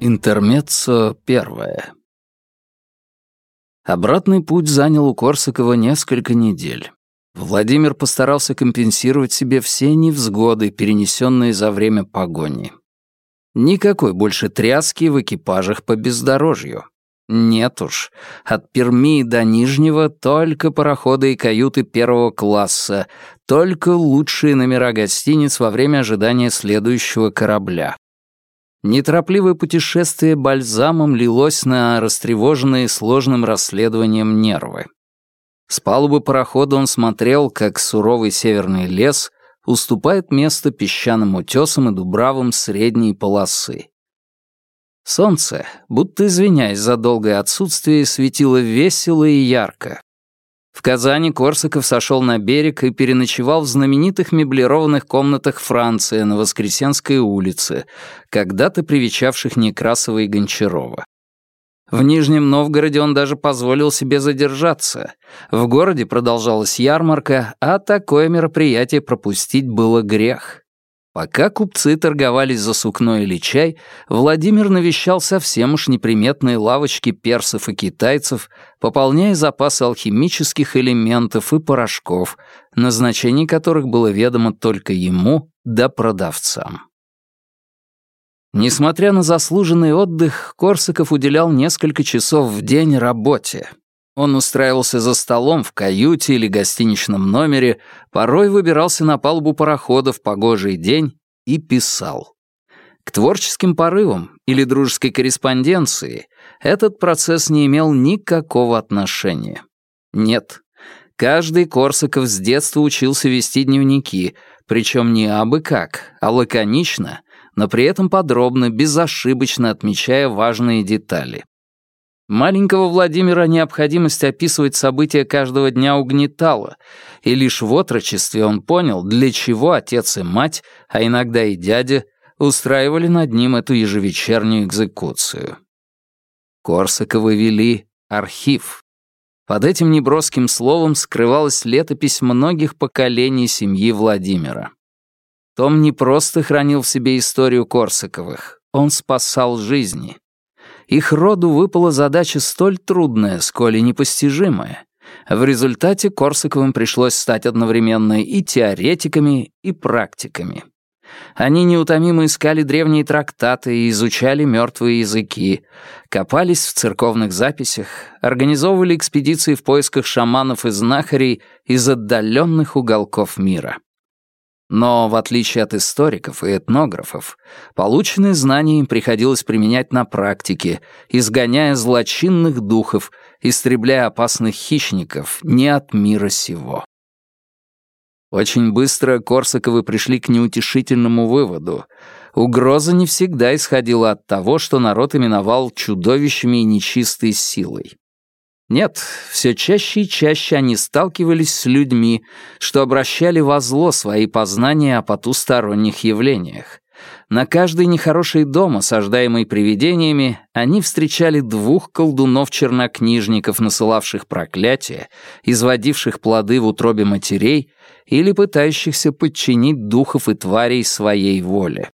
Интермеццо первое. Обратный путь занял у Корсакова несколько недель. Владимир постарался компенсировать себе все невзгоды, перенесенные за время погони. Никакой больше тряски в экипажах по бездорожью. Нет уж, от Перми до Нижнего только пароходы и каюты первого класса, только лучшие номера гостиниц во время ожидания следующего корабля. Неторопливое путешествие бальзамом лилось на растревоженные сложным расследованием нервы. С палубы парохода он смотрел, как суровый северный лес уступает место песчаным утесам и дубравам средней полосы. Солнце, будто извиняясь за долгое отсутствие, светило весело и ярко. В Казани Корсаков сошел на берег и переночевал в знаменитых меблированных комнатах Франции на Воскресенской улице, когда-то привечавших Некрасова и Гончарова. В Нижнем Новгороде он даже позволил себе задержаться. В городе продолжалась ярмарка, а такое мероприятие пропустить было грех. Пока купцы торговались за сукно или чай, Владимир навещал совсем уж неприметные лавочки персов и китайцев, пополняя запасы алхимических элементов и порошков, назначение которых было ведомо только ему да продавцам. Несмотря на заслуженный отдых, Корсаков уделял несколько часов в день работе. Он устраивался за столом в каюте или гостиничном номере, порой выбирался на палубу парохода в погожий день и писал. К творческим порывам или дружеской корреспонденции этот процесс не имел никакого отношения. Нет, каждый Корсаков с детства учился вести дневники, причем не абы как, а лаконично, но при этом подробно, безошибочно отмечая важные детали. Маленького Владимира необходимость описывать события каждого дня угнетала, и лишь в отрочестве он понял, для чего отец и мать, а иногда и дядя, устраивали над ним эту ежевечернюю экзекуцию. Корсаковы вели архив. Под этим неброским словом скрывалась летопись многих поколений семьи Владимира. Том не просто хранил в себе историю Корсаковых, он спасал жизни. Их роду выпала задача столь трудная, сколь и непостижимая. В результате Корсаковым пришлось стать одновременно и теоретиками, и практиками. Они неутомимо искали древние трактаты и изучали мертвые языки, копались в церковных записях, организовывали экспедиции в поисках шаманов и знахарей из отдаленных уголков мира. Но, в отличие от историков и этнографов, полученные знания им приходилось применять на практике, изгоняя злочинных духов, истребляя опасных хищников не от мира сего. Очень быстро Корсаковы пришли к неутешительному выводу. Угроза не всегда исходила от того, что народ именовал чудовищами и нечистой силой. Нет, все чаще и чаще они сталкивались с людьми, что обращали во зло свои познания о потусторонних явлениях. На каждый нехороший дом, осаждаемый привидениями, они встречали двух колдунов-чернокнижников, насылавших проклятия, изводивших плоды в утробе матерей или пытающихся подчинить духов и тварей своей воле.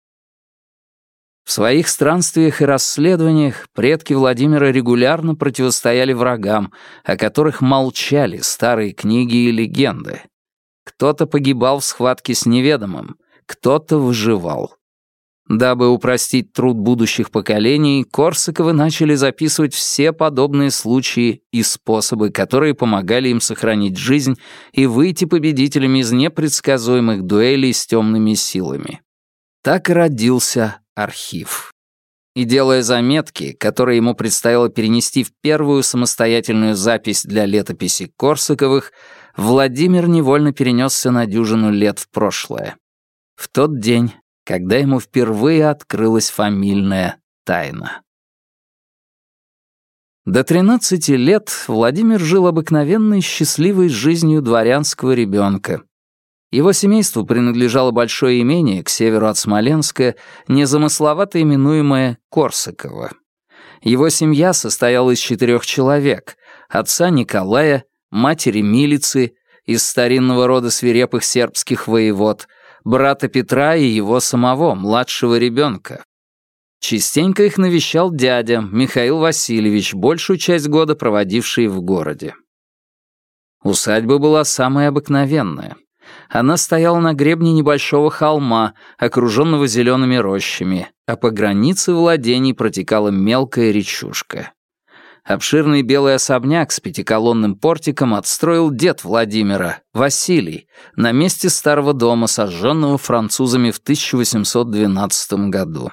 В своих странствиях и расследованиях предки Владимира регулярно противостояли врагам, о которых молчали старые книги и легенды. Кто-то погибал в схватке с неведомым, кто-то выживал. Дабы упростить труд будущих поколений, Корсаковы начали записывать все подобные случаи и способы, которые помогали им сохранить жизнь и выйти победителями из непредсказуемых дуэлей с темными силами. Так и родился архив. И делая заметки, которые ему предстояло перенести в первую самостоятельную запись для летописи Корсаковых, Владимир невольно перенесся на дюжину лет в прошлое. В тот день, когда ему впервые открылась фамильная тайна. До 13 лет Владимир жил обыкновенной счастливой жизнью дворянского ребенка, его семейству принадлежало большое имение к северу от Смоленска, незамысловато именуемое Корсаково. Его семья состояла из четырех человек — отца Николая, матери Милицы, из старинного рода свирепых сербских воевод, брата Петра и его самого, младшего ребенка. Частенько их навещал дядя, Михаил Васильевич, большую часть года проводивший в городе. Усадьба была самая обыкновенная. Она стояла на гребне небольшого холма, окруженного зелеными рощами, а по границе владений протекала мелкая речушка. Обширный белый особняк с пятиколонным портиком отстроил дед Владимира, Василий, на месте старого дома, сожженного французами в 1812 году.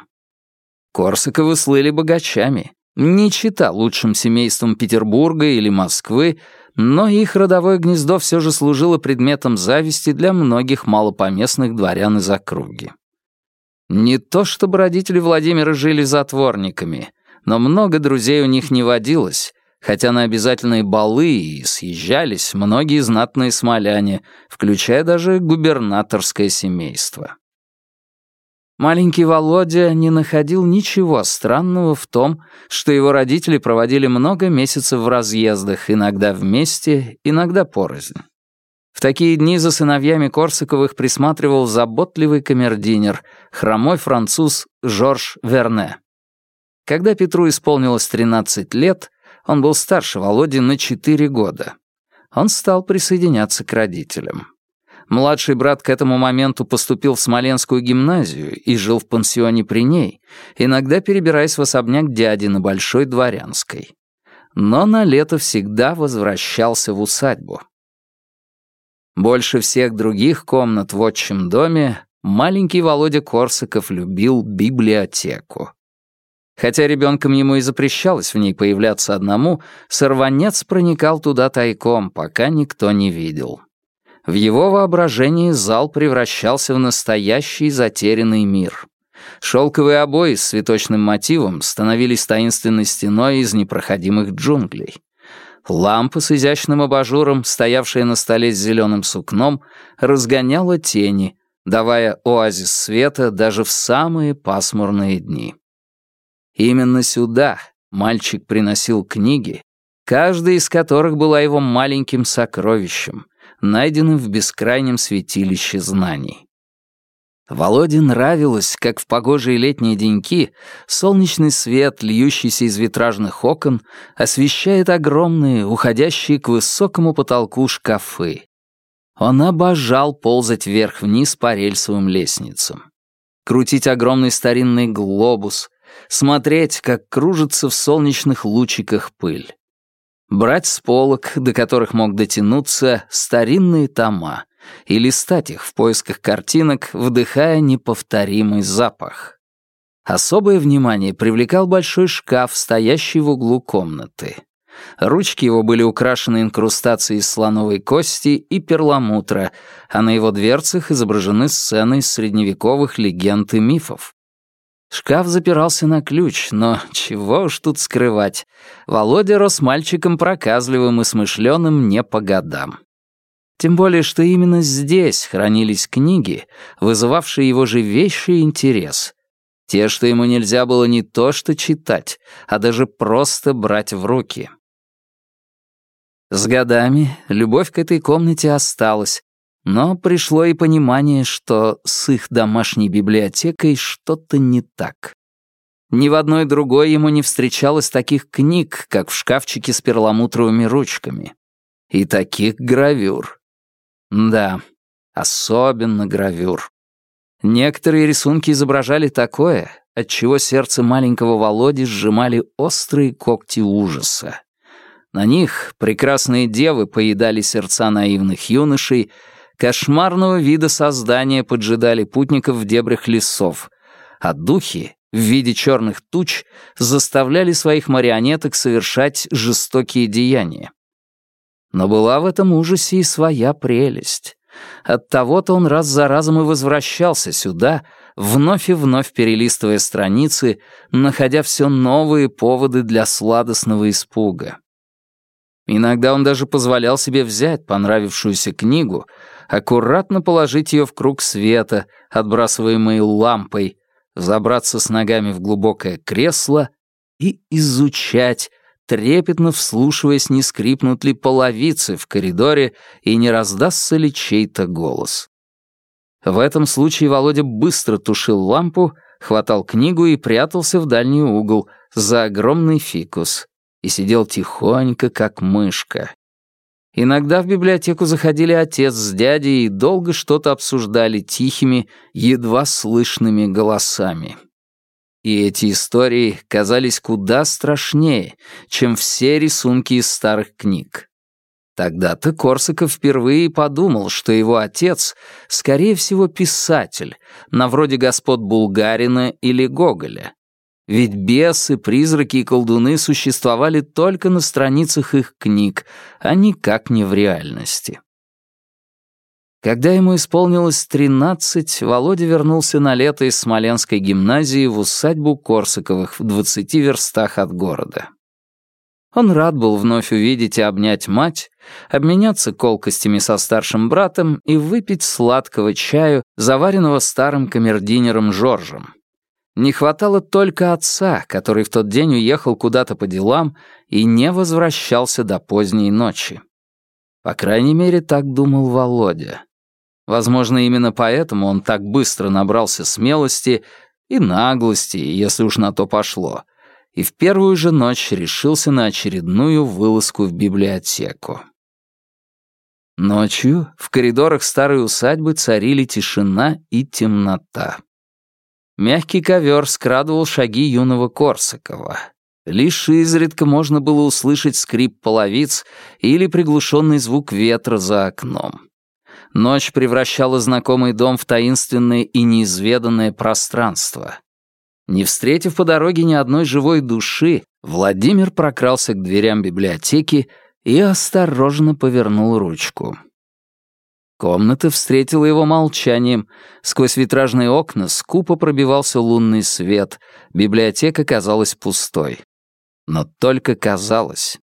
Корсаковы слыли богачами, не чита лучшим семейством Петербурга или Москвы, но их родовое гнездо все же служило предметом зависти для многих малопоместных дворян из округи. Не то чтобы родители Владимира жили затворниками — но много друзей у них не водилось, хотя на обязательные балы и съезжались многие знатные смоляне, включая даже губернаторское семейство. Маленький Володя не находил ничего странного в том, что его родители проводили много месяцев в разъездах, иногда вместе, иногда порознь. В такие дни за сыновьями Корсаковых присматривал заботливый камердинер, хромой француз Жорж Верне. Когда Петру исполнилось 13 лет, он был старше Володи на 4 года. Он стал присоединяться к родителям. Младший брат к этому моменту поступил в Смоленскую гимназию и жил в пансионе при ней, иногда перебираясь в особняк дяди на Большой Дворянской. Но на лето всегда возвращался в усадьбу. Больше всех других комнат в отчим доме маленький Володя Корсаков любил библиотеку. Хотя ребенком ему и запрещалось в ней появляться одному, сорванец проникал туда тайком, пока никто не видел. В его воображении зал превращался в настоящий затерянный мир. Шелковые обои с цветочным мотивом становились таинственной стеной из непроходимых джунглей. Лампа с изящным абажуром, стоявшая на столе с зеленым сукном, разгоняла тени, давая оазис света даже в самые пасмурные дни. Именно сюда мальчик приносил книги, каждая из которых была его маленьким сокровищем, найденным в бескрайнем святилище знаний. Володе нравилось, как в погожие летние деньки солнечный свет, льющийся из витражных окон, освещает огромные, уходящие к высокому потолку шкафы. Он обожал ползать вверх-вниз по рельсовым лестницам. Крутить огромный старинный глобус, смотреть, как кружится в солнечных лучиках пыль. Брать с полок, до которых мог дотянуться, старинные тома и листать их в поисках картинок, вдыхая неповторимый запах. Особое внимание привлекал большой шкаф, стоящий в углу комнаты. Ручки его были украшены инкрустацией из слоновой кости и перламутра, а на его дверцах изображены сцены из средневековых легенд и мифов. Шкаф запирался на ключ, но чего уж тут скрывать. Володя рос мальчиком проказливым и смышленым не по годам. Тем более, что именно здесь хранились книги, вызывавшие его живейший интерес. Те, что ему нельзя было не то что читать, а даже просто брать в руки. С годами любовь к этой комнате осталась, но пришло и понимание, что с их домашней библиотекой что-то не так. Ни в одной другой ему не встречалось таких книг, как в шкафчике с перламутровыми ручками. И таких гравюр. Да, особенно гравюр. Некоторые рисунки изображали такое, от чего сердце маленького Володи сжимали острые когти ужаса. На них прекрасные девы поедали сердца наивных юношей, Кошмарного вида создания поджидали путников в дебрях лесов, а духи в виде черных туч заставляли своих марионеток совершать жестокие деяния. Но была в этом ужасе и своя прелесть. Оттого-то он раз за разом и возвращался сюда, вновь и вновь перелистывая страницы, находя все новые поводы для сладостного испуга. Иногда он даже позволял себе взять понравившуюся книгу, аккуратно положить ее в круг света, отбрасываемый лампой, забраться с ногами в глубокое кресло и изучать, трепетно вслушиваясь, не скрипнут ли половицы в коридоре и не раздастся ли чей-то голос. В этом случае Володя быстро тушил лампу, хватал книгу и прятался в дальний угол, за огромный фикус, и сидел тихонько, как мышка. Иногда в библиотеку заходили отец с дядей и долго что-то обсуждали тихими, едва слышными голосами. И эти истории казались куда страшнее, чем все рисунки из старых книг. Тогда-то Корсаков впервые подумал, что его отец, скорее всего, писатель, на вроде господ Булгарина или Гоголя. Ведь бесы, призраки и колдуны существовали только на страницах их книг, а никак не в реальности. Когда ему исполнилось тринадцать, Володя вернулся на лето из Смоленской гимназии в усадьбу Корсаковых в двадцати верстах от города. Он рад был вновь увидеть и обнять мать, обменяться колкостями со старшим братом и выпить сладкого чаю, заваренного старым камердинером Жоржем. Не хватало только отца, который в тот день уехал куда-то по делам и не возвращался до поздней ночи. По крайней мере, так думал Володя. Возможно, именно поэтому он так быстро набрался смелости и наглости, если уж на то пошло, и в первую же ночь решился на очередную вылазку в библиотеку. Ночью в коридорах старой усадьбы царили тишина и темнота. Мягкий ковер скрадывал шаги юного Корсакова. Лишь изредка можно было услышать скрип половиц или приглушенный звук ветра за окном. Ночь превращала знакомый дом в таинственное и неизведанное пространство. Не встретив по дороге ни одной живой души, Владимир прокрался к дверям библиотеки и осторожно повернул ручку. Комната встретила его молчанием. Сквозь витражные окна скупо пробивался лунный свет. Библиотека казалась пустой. Но только казалось.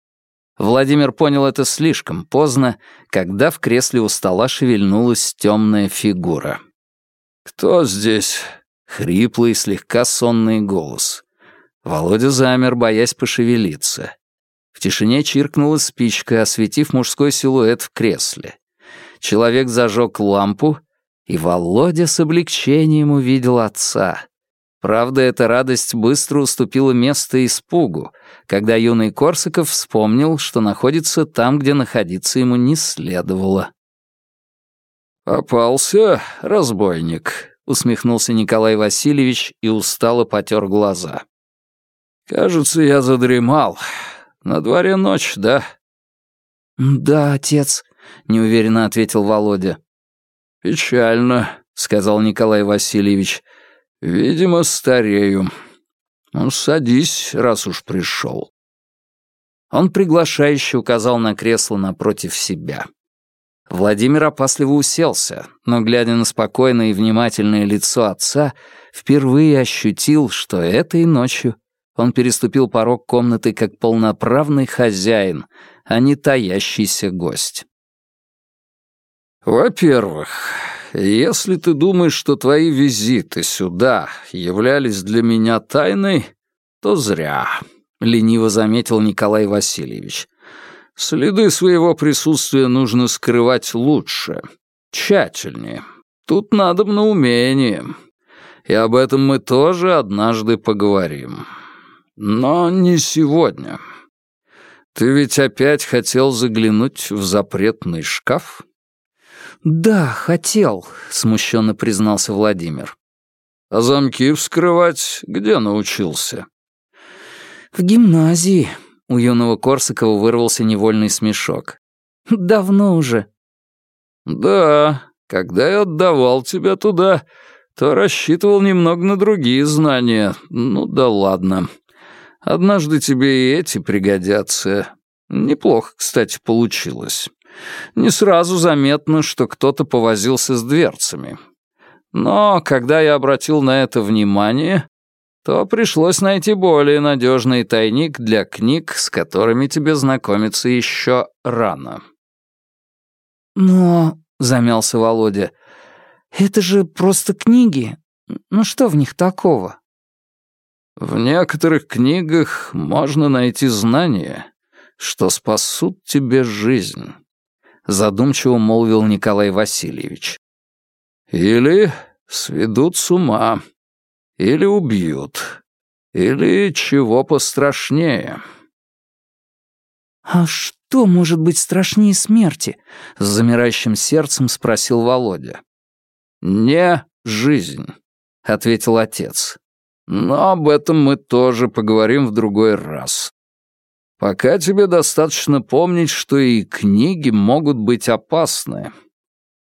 Владимир понял это слишком поздно, когда в кресле у стола шевельнулась темная фигура. «Кто здесь?» — хриплый, слегка сонный голос. Володя замер, боясь пошевелиться. В тишине чиркнула спичка, осветив мужской силуэт в кресле. Человек зажег лампу, и Володя с облегчением увидел отца. Правда, эта радость быстро уступила место испугу, когда юный Корсаков вспомнил, что находится там, где находиться ему не следовало. «Попался, разбойник», — усмехнулся Николай Васильевич и устало потер глаза. «Кажется, я задремал. На дворе ночь, да?» «Да, отец», — неуверенно ответил Володя. «Печально», — сказал Николай Васильевич. «Видимо, старею. Ну, садись, раз уж пришел». Он приглашающе указал на кресло напротив себя. Владимир опасливо уселся, но, глядя на спокойное и внимательное лицо отца, впервые ощутил, что этой ночью он переступил порог комнаты как полноправный хозяин, а не таящийся гость. «Во-первых, если ты думаешь, что твои визиты сюда являлись для меня тайной, то зря», — лениво заметил Николай Васильевич. «Следы своего присутствия нужно скрывать лучше, тщательнее. Тут надо на умение. И об этом мы тоже однажды поговорим. Но не сегодня. Ты ведь опять хотел заглянуть в запретный шкаф?» «Да, хотел», — смущенно признался Владимир. «А замки вскрывать где научился?» «В гимназии», — у юного Корсакова вырвался невольный смешок. «Давно уже». «Да, когда я отдавал тебя туда, то рассчитывал немного на другие знания. Ну да ладно. Однажды тебе и эти пригодятся. Неплохо, кстати, получилось». Не сразу заметно, что кто-то повозился с дверцами. Но когда я обратил на это внимание, то пришлось найти более надежный тайник для книг, с которыми тебе знакомиться еще рано. «Но...» — замялся Володя. «Это же просто книги. Ну что в них такого?» В некоторых книгах можно найти знания, что спасут тебе жизнь», — задумчиво молвил Николай Васильевич. «Или сведут с ума, или убьют, или чего пострашнее». «А что может быть страшнее смерти?» — с замирающим сердцем спросил Володя. «Не жизнь», — ответил отец. «Но об этом мы тоже поговорим в другой раз. Пока тебе достаточно помнить, что и книги могут быть опасны.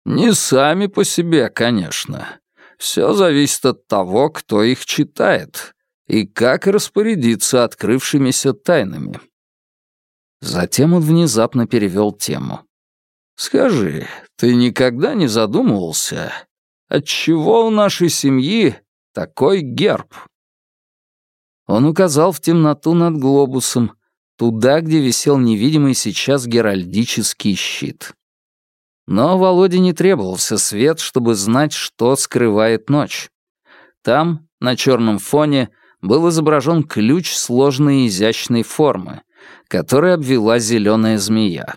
Не сами по себе, конечно. Все зависит от того, кто их читает и как распорядиться открывшимися тайнами». Затем он внезапно перевел тему. «Скажи, ты никогда не задумывался, отчего у нашей семьи такой герб?» Он указал в темноту над глобусом, туда, где висел невидимый сейчас геральдический щит. Но Володе не требовался свет, чтобы знать, что скрывает ночь. Там, на черном фоне, был изображен ключ сложной и изящной формы, который обвела зеленая змея.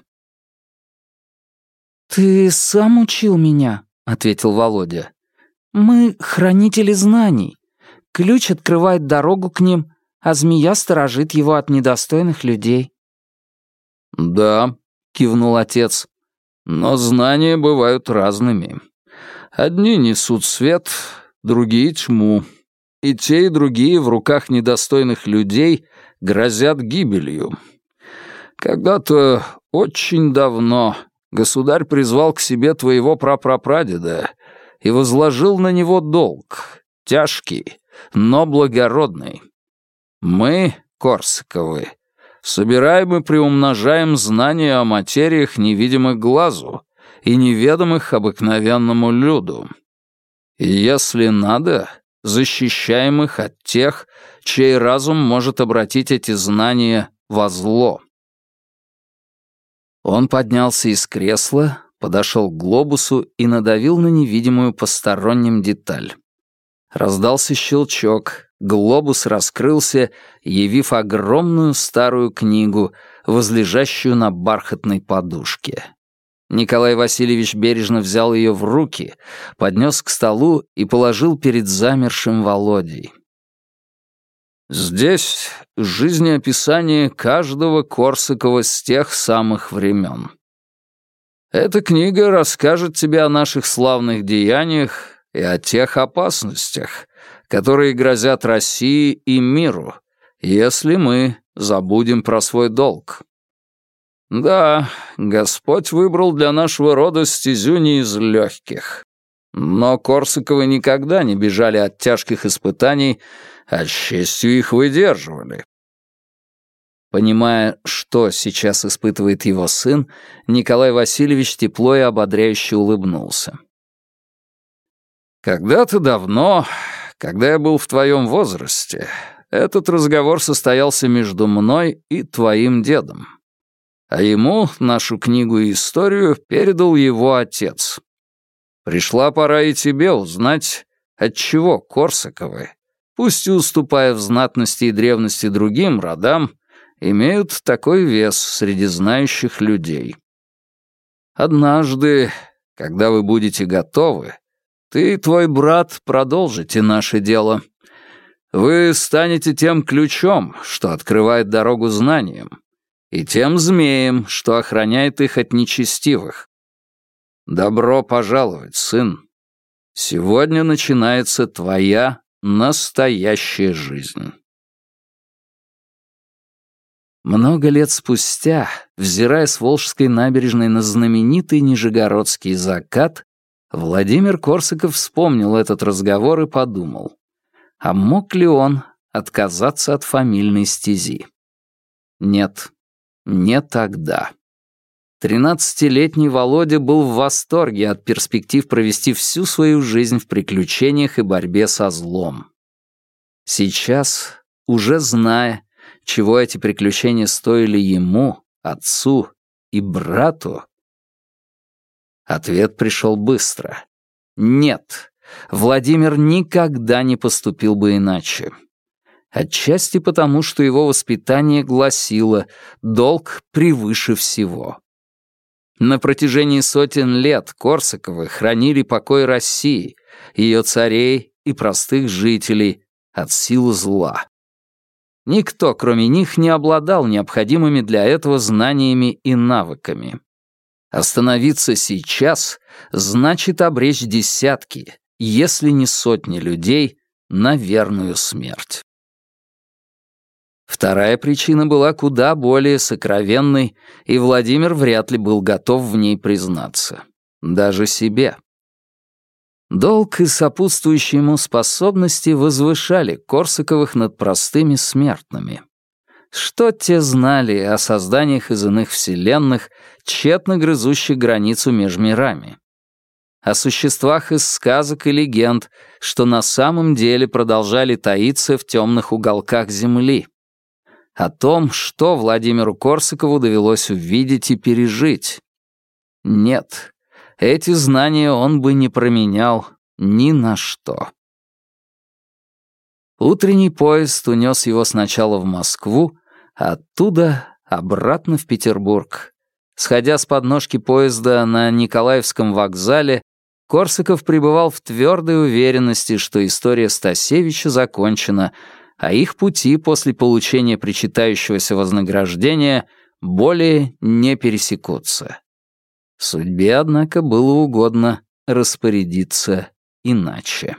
«Ты сам учил меня», — ответил Володя. «Мы хранители знаний. Ключ открывает дорогу к ним, а змея сторожит его от недостойных людей». «Да», — кивнул отец, — «но знания бывают разными. Одни несут свет, другие — тьму, и те, и другие в руках недостойных людей грозят гибелью. Когда-то очень давно государь призвал к себе твоего прапрапрадеда и возложил на него долг, тяжкий, но благородный. Мы, Корсаковы, собираем и приумножаем знания о материях, невидимых глазу и неведомых обыкновенному люду. И если надо, защищаем их от тех, чей разум может обратить эти знания во зло. Он поднялся из кресла, подошел к глобусу и надавил на невидимую посторонним деталь. Раздался щелчок, глобус раскрылся, явив огромную старую книгу, возлежащую на бархатной подушке. Николай Васильевич бережно взял ее в руки, поднес к столу и положил перед замершим Володей. Здесь жизнеописание каждого Корсакова с тех самых времен. Эта книга расскажет тебе о наших славных деяниях и о тех опасностях, которые грозят России и миру, если мы забудем про свой долг. Да, Господь выбрал для нашего рода стезю не из легких. Но Корсаковы никогда не бежали от тяжких испытаний, а с честью их выдерживали. Понимая, что сейчас испытывает его сын, Николай Васильевич тепло и ободряюще улыбнулся. «Когда-то давно, когда я был в твоем возрасте, этот разговор состоялся между мной и твоим дедом. А ему нашу книгу и историю передал его отец. Пришла пора и тебе узнать, отчего Корсаковы, пусть и уступая в знатности и древности другим родам, имеют такой вес среди знающих людей. Однажды, когда вы будете готовы, ты и твой брат продолжите наше дело. Вы станете тем ключом, что открывает дорогу знаниям, и тем змеем, что охраняет их от нечестивых. Добро пожаловать, сын. Сегодня начинается твоя настоящая жизнь. Много лет спустя, взирая с Волжской набережной на знаменитый Нижегородский закат, Владимир Корсаков вспомнил этот разговор и подумал, а мог ли он отказаться от фамильной стези? Нет, не тогда. Тринадцатилетний Володя был в восторге от перспектив провести всю свою жизнь в приключениях и борьбе со злом. Сейчас, уже зная, чего эти приключения стоили ему, отцу и брату, ответ пришел быстро. Нет, Владимир никогда не поступил бы иначе. Отчасти потому, что его воспитание гласило «долг превыше всего». На протяжении сотен лет Корсаковы хранили покой России, ее царей и простых жителей от сил зла. Никто, кроме них, не обладал необходимыми для этого знаниями и навыками. Остановиться сейчас значит обречь десятки, если не сотни людей, на верную смерть. Вторая причина была куда более сокровенной, и Владимир вряд ли был готов в ней признаться. Даже себе. Долг и сопутствующие ему способности возвышали Корсаковых над простыми смертными. Что те знали о созданиях из иных вселенных, тщетно грызущих границу между мирами? О существах из сказок и легенд, что на самом деле продолжали таиться в темных уголках Земли? О том, что Владимиру Корсакову довелось увидеть и пережить? Нет, эти знания он бы не променял ни на что. Утренний поезд унес его сначала в Москву, оттуда обратно в Петербург. Сходя с подножки поезда на Николаевском вокзале, Корсаков пребывал в твердой уверенности, что история Стасевича закончена, а их пути после получения причитающегося вознаграждения более не пересекутся. Судьбе, однако, было угодно распорядиться иначе.